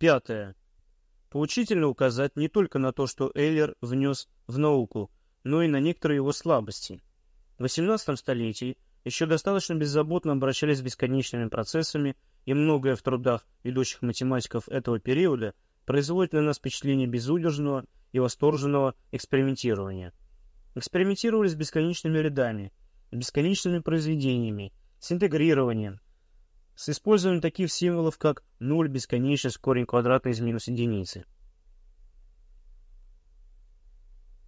Пятое. Поучительно указать не только на то, что Эйлер внес в науку, но и на некоторые его слабости. В XVIII столетии еще достаточно беззаботно обращались с бесконечными процессами, и многое в трудах ведущих математиков этого периода производит на нас впечатление безудержного и восторженного экспериментирования. Экспериментировали с бесконечными рядами, с бесконечными произведениями, с интегрированием, с использованием таких символов, как 0, бесконечность, корень квадратный из минус единицы.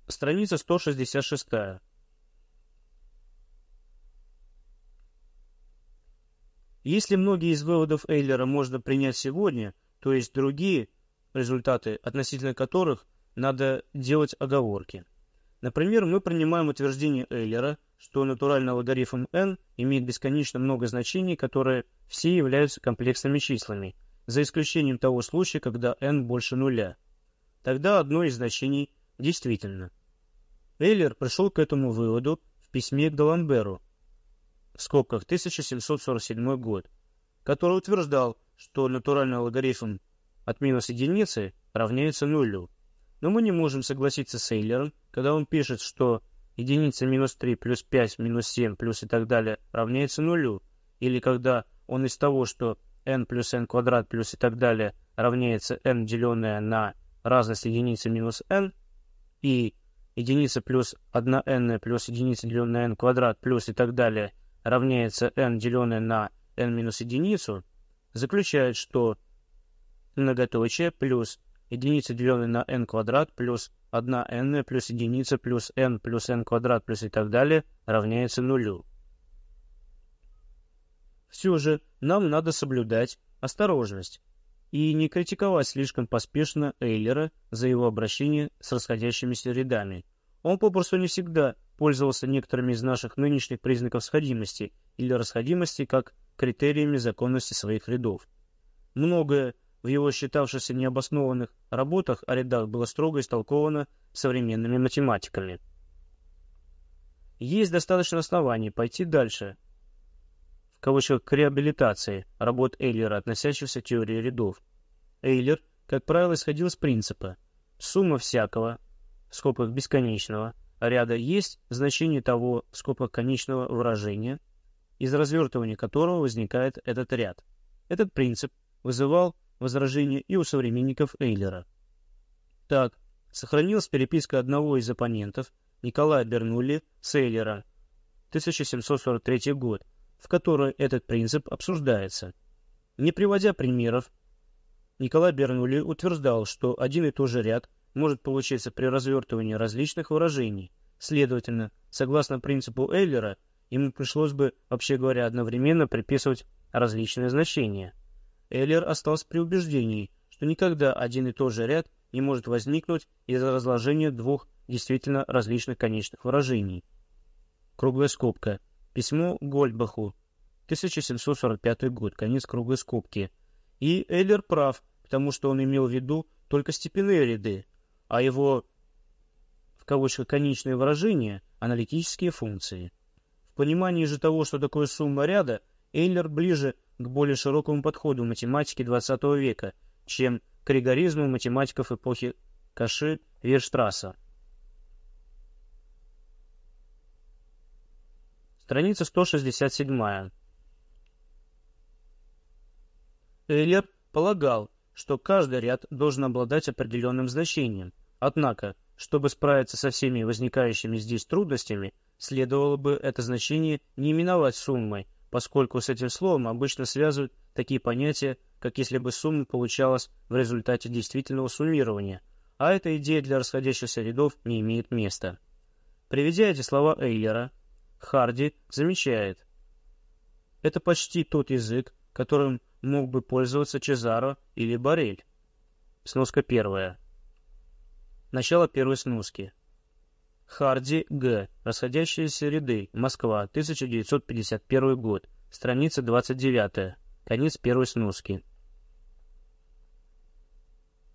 Страница 166. Если многие из выводов Эйлера можно принять сегодня, то есть другие результаты, относительно которых надо делать оговорки. Например, мы принимаем утверждение Эйлера, что натуральный логарифм n имеет бесконечно много значений, которые все являются комплексными числами, за исключением того случая, когда n больше нуля. Тогда одно из значений действительно. Эйлер пришел к этому выводу в письме к Даламберу, в скобках 1747 год, который утверждал, что натуральный логарифм от минус единицы равняется нулю. Но мы не можем согласиться с Эйлером, когда он пишет, что единица минус 3 плюс 5 минус 7 плюс и так далее равняется нулю, или когда он из того, что n плюс n квадрат плюс и так далее равняется n деленное на разность единицы минус n, и единица плюс 1n плюс единица деленное n квадрат плюс и так далее равняется n деленное на n минус единицу, заключает, что многоточие плюс единица деленное на n квадрат плюс 1n плюс единица плюс n плюс n квадрат плюс и так далее равняется нулю. Все же нам надо соблюдать осторожность и не критиковать слишком поспешно Эйлера за его обращение с расходящимися рядами. Он попросту не всегда пользовался некоторыми из наших нынешних признаков сходимости или расходимости как критериями законности своих рядов. Многое в его считавшихся необоснованных работах о рядах было строго истолковано современными математиками. Есть достаточно оснований пойти дальше, в кавычках, к реабилитации работ Эйлера, относящихся к теории рядов. Эйлер, как правило, исходил из принципа сумма всякого, в скобках бесконечного, ряда есть значение того, в скобках конечного выражения, из развертывания которого возникает этот ряд. Этот принцип вызывал возражения и у современников Эйлера. Так, сохранилась переписка одного из оппонентов, Николая Бернулли, с Эйлера, 1743 год, в которой этот принцип обсуждается. Не приводя примеров, Николай Бернулли утверждал, что один и тот же ряд может получиться при развертывании различных выражений. Следовательно, согласно принципу Эйлера, ему пришлось бы, вообще говоря, одновременно приписывать различные значения – Эйлер остался при убеждении, что никогда один и тот же ряд не может возникнуть из-за разложения двух действительно различных конечных выражений. Круглая скобка. Письмо Гольдбаху. 1745 год. Конец круглой скобки. И Эйлер прав, потому что он имел в виду только степенные ряды, а его, в кавычках, конечные выражения – аналитические функции. В понимании же того, что такое сумма ряда, Эйлер ближе к более широкому подходу математики XX века, чем к ригоризму математиков эпохи Каши Вирштрасса. Страница 167. Эйлер полагал, что каждый ряд должен обладать определенным значением. Однако, чтобы справиться со всеми возникающими здесь трудностями, следовало бы это значение не именовать суммой, поскольку с этим словом обычно связывают такие понятия, как если бы сумма получалась в результате действительного суммирования, а эта идея для расходящихся рядов не имеет места. Приведя эти слова Эйлера, Харди замечает, это почти тот язык, которым мог бы пользоваться Чезаро или Барель. Сноска первая. Начало первой сноски. Харди Г. Расходящиеся ряды. Москва. 1951 год. Страница 29. Конец первой сноски.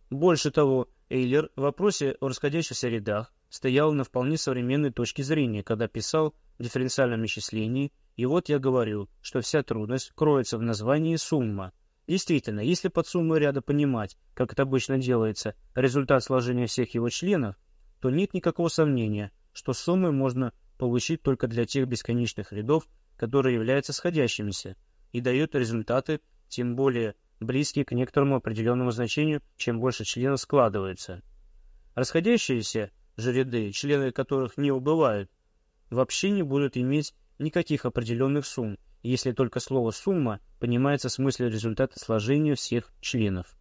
Больше того, Эйлер в вопросе о расходящихся рядах стоял на вполне современной точке зрения, когда писал в дифференциальном исчислении, и вот я говорю, что вся трудность кроется в названии сумма. Действительно, если под суммой ряда понимать, как это обычно делается, результат сложения всех его членов, то нет никакого сомнения, что суммы можно получить только для тех бесконечных рядов, которые являются сходящимися, и дают результаты, тем более близкие к некоторому определенному значению, чем больше членов складывается. Расходящиеся же ряды, члены которых не убывают, вообще не будут иметь никаких определенных сумм, если только слово «сумма» понимается в смысле результата сложения всех членов.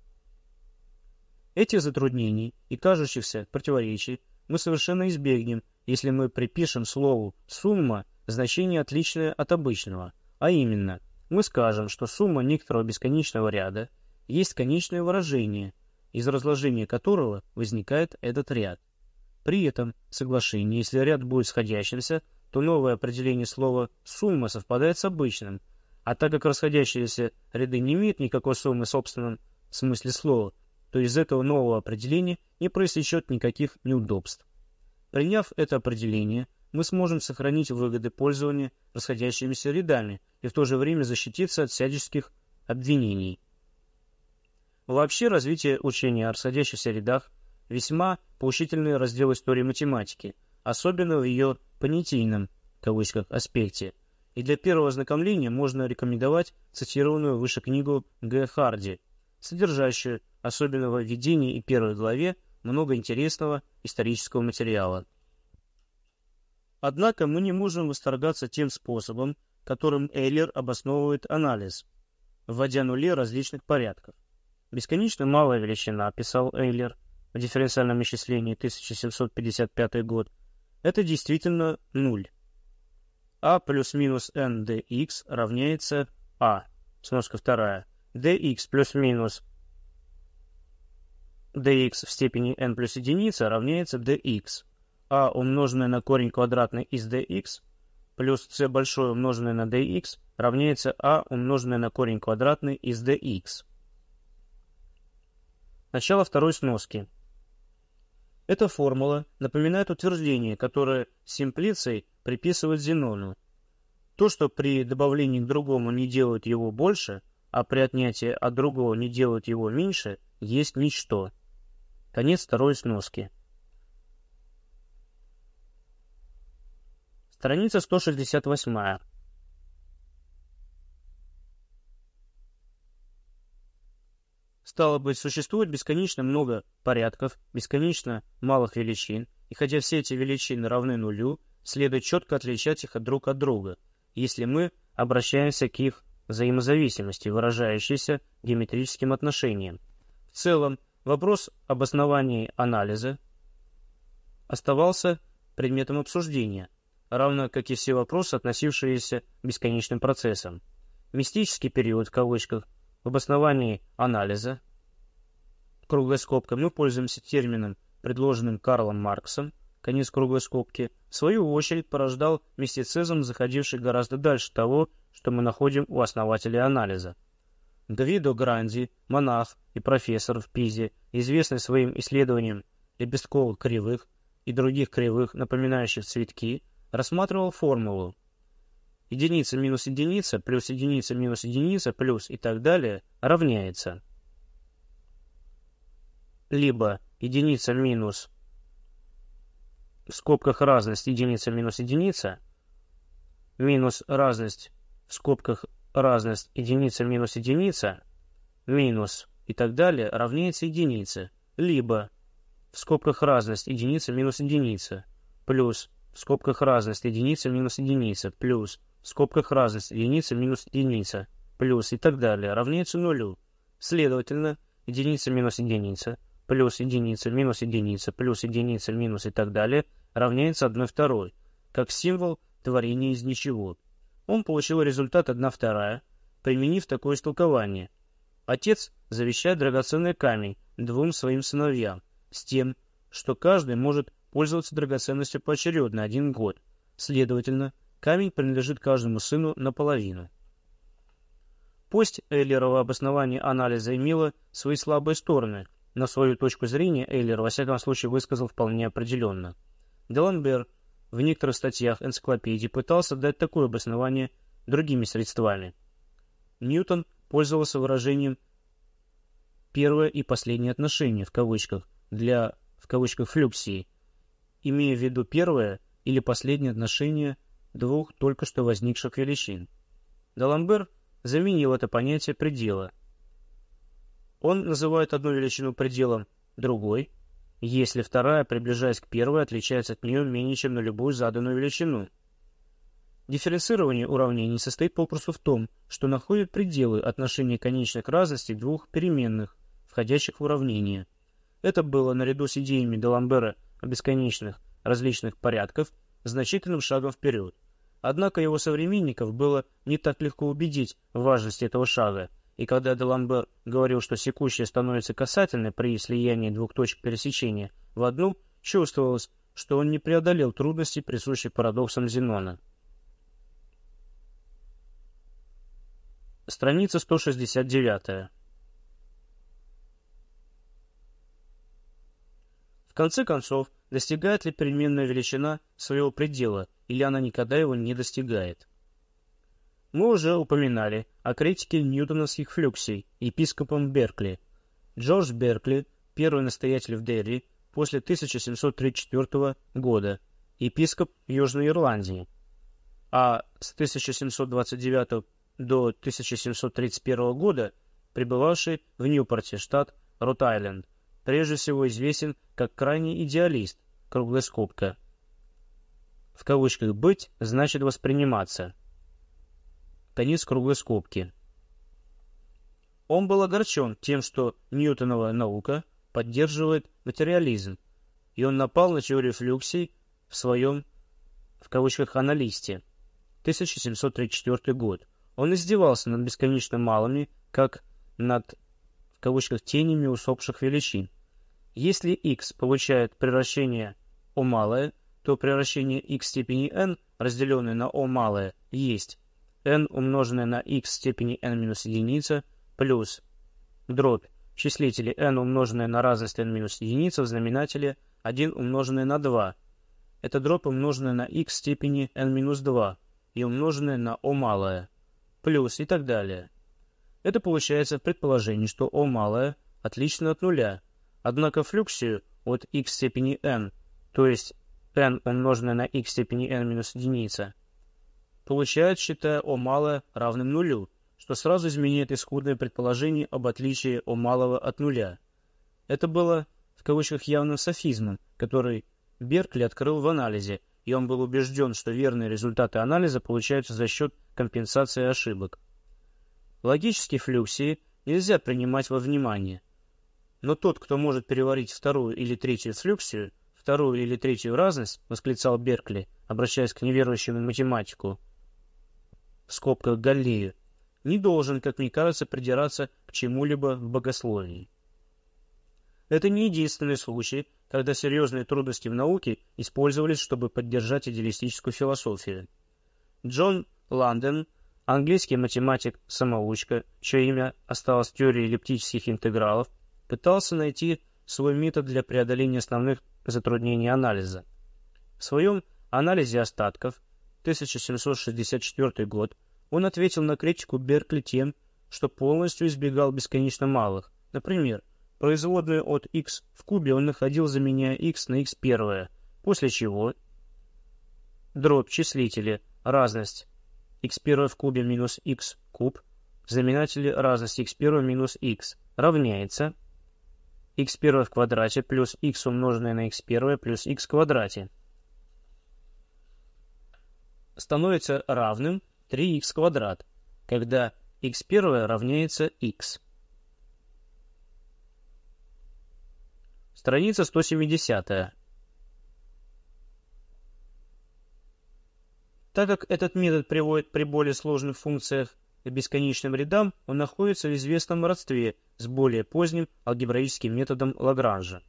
Этих затруднений и кажущихся противоречий мы совершенно избегнем, если мы припишем слову «сумма» значение отличное от обычного, а именно, мы скажем, что сумма некоторого бесконечного ряда есть конечное выражение, из разложения которого возникает этот ряд. При этом соглашении, если ряд будет сходящимся, то новое определение слова «сумма» совпадает с обычным, а так как расходящиеся ряды не имеют никакой суммы в собственном смысле слова, то из этого нового определения не проистечет никаких неудобств. Приняв это определение, мы сможем сохранить выгоды пользования расходящимися рядами и в то же время защититься от всяческих обвинений. Вообще развитие учения о расходящихся рядах весьма поучительный раздел истории математики, особенно в ее понятийном кавычках, аспекте. И для первого ознакомления можно рекомендовать цитированную выше книгу Г. Харди, содержащую, особенно в введении и первой главе, много интересного исторического материала. Однако мы не можем восторгаться тем способом, которым Эйлер обосновывает анализ, вводя нули различных порядков. Бесконечно малая величина, писал Эйлер в дифференциальном исчислении 1755 год, это действительно нуль. а плюс-минус n dx равняется а, сноска вторая, dx плюс-минус dx в степени n плюс единица равняется dx, а умноженное на корень квадратный из dx плюс c большое умноженное на dx равняется а умноженное на корень квадратный из dx. Начало второй сноски. Эта формула напоминает утверждение, которое Симплицей приписывает Зенону. То, что при добавлении к другому не делает его больше, а при отнятии от другого не делает его меньше, есть ничто. Конец второй сноски. Страница 168. Стало быть, существует бесконечно много порядков, бесконечно малых величин, и хотя все эти величины равны нулю, следует четко отличать их друг от друга, если мы обращаемся к их взаимозависимости, выражающейся геометрическим отношением. В целом, Вопрос об основании анализа оставался предметом обсуждения, равно как и все вопросы, относившиеся к бесконечным процессам. Мистический период, в кавычках, в обосновании анализа, круглой скобкой, мы пользуемся термином, предложенным Карлом Марксом, конец круглой скобки, в свою очередь порождал мистицизм, заходивший гораздо дальше того, что мы находим у основателей анализа. Гвидо Гранди, монах и профессор в Пизе, известный своим исследованием лепестковых кривых и других кривых, напоминающих цветки, рассматривал формулу единица минус единица плюс единица минус единица плюс и так далее равняется либо единица минус в скобках разность единица минус единица минус разность в скобках разность единица минус единица минус и так далее равняется единице, либо в скобках разность единица минус единица плюс в скобках разность единица минус единица плюс в скобках разность единица минус единица плюс и так далее равняется нулю. Следовательно, единица минус единица плюс единица минус единица плюс единица минус и так далее равняется 1 второй, как символ творения из ничего он получил результат 1 вторая, применив такое истолкование. Отец завещает драгоценный камень двум своим сыновьям, с тем, что каждый может пользоваться драгоценностью поочередно один год. Следовательно, камень принадлежит каждому сыну наполовину. Пусть Эйлерова обоснование анализа имело свои слабые стороны, но свою точку зрения Эйлер во всяком случае высказал вполне определенно. Деланбер в некоторых статьях энциклопедии пытался дать такое обоснование другими средствами. Ньютон пользовался выражением «первое и последнее отношение» в кавычках для в кавычках флюксии, имея в виду первое или последнее отношение двух только что возникших величин. Даламбер заменил это понятие предела. Он называет одну величину пределом, другой, если вторая, приближаясь к первой, отличается от нее менее чем на любую заданную величину. Дифференцирование уравнений состоит попросту в том, что находит пределы отношения конечных разностей двух переменных, входящих в уравнение. Это было, наряду с идеями Даламбера о бесконечных различных порядков, значительным шагом вперед. Однако его современников было не так легко убедить в важности этого шага, и когда Деламбер говорил, что секущее становится касательной при слиянии двух точек пересечения в одну, чувствовалось, что он не преодолел трудности, присущих парадоксам Зенона. Страница 169. В конце концов, достигает ли переменная величина своего предела, или она никогда его не достигает. Мы уже упоминали о критике ньютоновских флюксий епископом Беркли. Джордж Беркли, первый настоятель в Дерри, после 1734 года, епископ Южной Ирландии, а с 1729 до 1731 года пребывавший в Ньюпорте, штат Рот-Айленд, прежде всего известен как крайний идеалист, круглая скобка. В кавычках «быть» значит «восприниматься». Конец круглой скобки. Он был огорчен тем, что Ньютонова наука поддерживает материализм, и он напал на теорию флюксий в своем, в кавычках, аналисте, 1734 год. Он издевался над бесконечно малыми, как над, в кавычках, тенями усопших величин. Если x получает превращение o малое, то превращение x степени n, разделенное на o малое, есть n умноженное на x степени n минус единица плюс дробь числители n умноженное на разность n минус единица в знаменателе 1 умноженное на 2. Это дробь умноженная на x степени n минус 2 и умноженное на o малое, плюс и так далее. Это получается предположение, что o малое отлично от нуля, Однако флюксию от x степени n, то есть n умноженное на x степени n минус единица, получает, считая o малое равным нулю, что сразу изменяет исходное предположение об отличии o малого от нуля. Это было в кавычках явным софизмом, который Беркли открыл в анализе, и он был убежден, что верные результаты анализа получаются за счет компенсации ошибок. Логические флюксии нельзя принимать во внимание, но тот, кто может переварить вторую или третью флюксию, вторую или третью разность, восклицал Беркли, обращаясь к неверующему математику, в скобках Галлею, не должен, как мне кажется, придираться к чему-либо в богословии. Это не единственный случай, когда серьезные трудности в науке использовались, чтобы поддержать идеалистическую философию. Джон Ланден, английский математик-самоучка, чье имя осталось в теории эллиптических интегралов, пытался найти свой метод для преодоления основных затруднений анализа. В своем анализе остатков 1764 год он ответил на критику Беркли тем, что полностью избегал бесконечно малых. Например, производную от x в кубе он находил, заменяя x на x первое, после чего дробь числители разность x первое в кубе минус x куб в знаменателе разность x первое минус x равняется x1 в квадрате плюс x умноженное на x1 плюс x в квадрате становится равным 3x квадрат, когда x1 равняется x. Страница 170. Так как этот метод приводит при более сложных функциях к бесконечным рядам, он находится в известном родстве с более поздним алгебраическим методом Лагранжа.